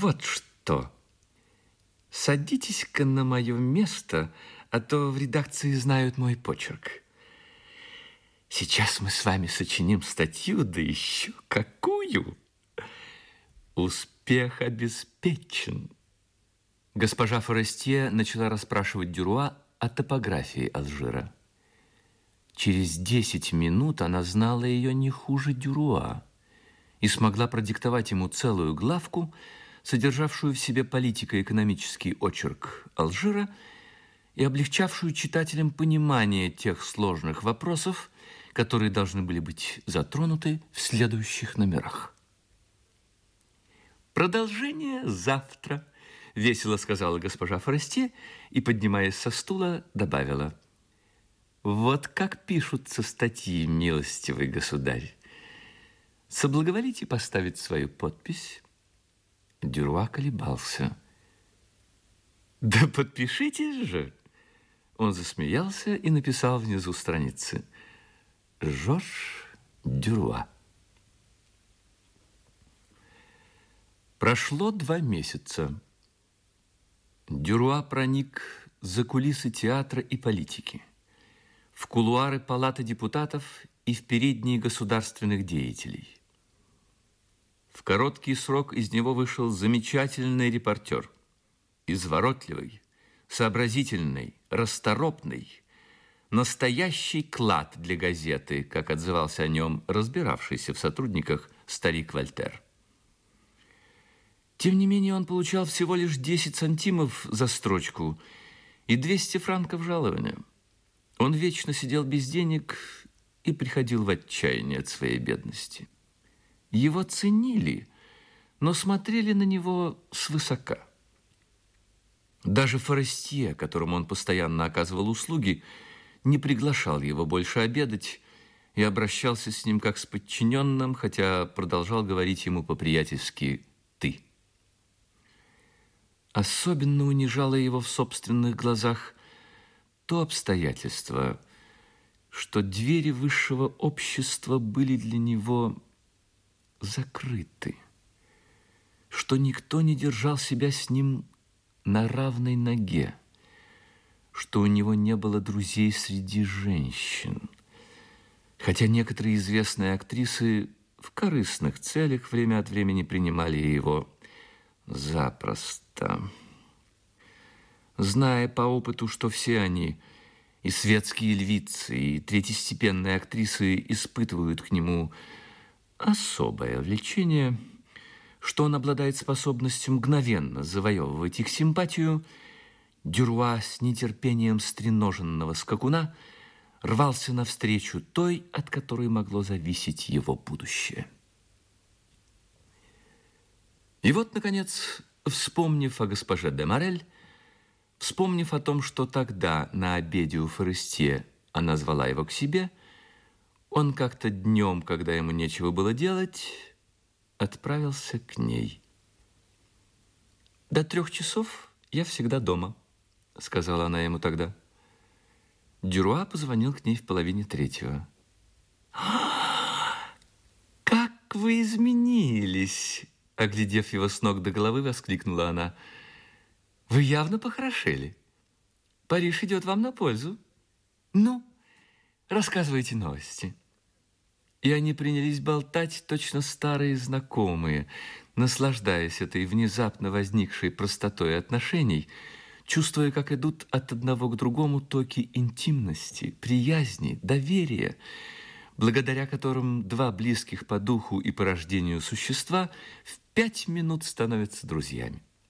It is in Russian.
Вот что. Садитесь-ка на мое место, а то в редакции знают мой почерк. Сейчас мы с вами сочиним статью, да еще какую. Успех обеспечен. Госпожа Форестье начала расспрашивать Дюруа о топографии Алжира. Через десять минут она знала ее не хуже Дюруа и смогла продиктовать ему целую главку, содержавшую в себе политико-экономический очерк Алжира и облегчавшую читателям понимание тех сложных вопросов, которые должны были быть затронуты в следующих номерах. Продолжение завтра, весело сказала госпожа Форесте и, поднимаясь со стула, добавила. Вот как пишутся статьи, милостивый государь. Соблаговолите поставить свою подпись. Дюруа колебался. Да подпишитесь же. Он засмеялся и написал внизу страницы. Жорж Дюруа. Прошло два месяца. Дюруа проник за кулисы театра и политики, в кулуары палаты депутатов и в передние государственных деятелей. Короткий срок из него вышел замечательный репортер, изворотливый, сообразительный, расторопный, настоящий клад для газеты, как отзывался о нем разбиравшийся в сотрудниках старик Вольтер. Тем не менее, он получал всего лишь 10 сантимов за строчку и 200 франков жалования. Он вечно сидел без денег и приходил в отчаяние от своей бедности. Его ценили, но смотрели на него свысока. Даже Форестье, которому он постоянно оказывал услуги, не приглашал его больше обедать и обращался с ним как с подчиненным, хотя продолжал говорить ему по-приятельски «ты». Особенно унижало его в собственных глазах то обстоятельство, что двери высшего общества были для него закрыты, что никто не держал себя с ним на равной ноге, что у него не было друзей среди женщин, хотя некоторые известные актрисы в корыстных целях время от времени принимали его запросто. Зная по опыту, что все они, и светские львицы, и третьестепенные актрисы, испытывают к нему особое влечение, что он обладает способностью мгновенно завоевывать их симпатию, Дюруа с нетерпением стреноженного скакуна рвался навстречу той, от которой могло зависеть его будущее. И вот, наконец, вспомнив о госпоже де Морель, вспомнив о том, что тогда на обеде у Форестье она звала его к себе, он как-то днем, когда ему нечего было делать, отправился к ней. «До трех часов я всегда дома», — сказала она ему тогда. Дюруа позвонил к ней в половине третьего. «Как вы изменились!» Оглядев его с ног до головы, воскликнула она. «Вы явно похорошели. Париж идет вам на пользу. Ну, рассказывайте новости». И они принялись болтать, точно старые знакомые, наслаждаясь этой внезапно возникшей простотой отношений, чувствуя, как идут от одного к другому токи интимности, приязни, доверия, благодаря которым два близких по духу и по рождению существа в пять минут становятся друзьями.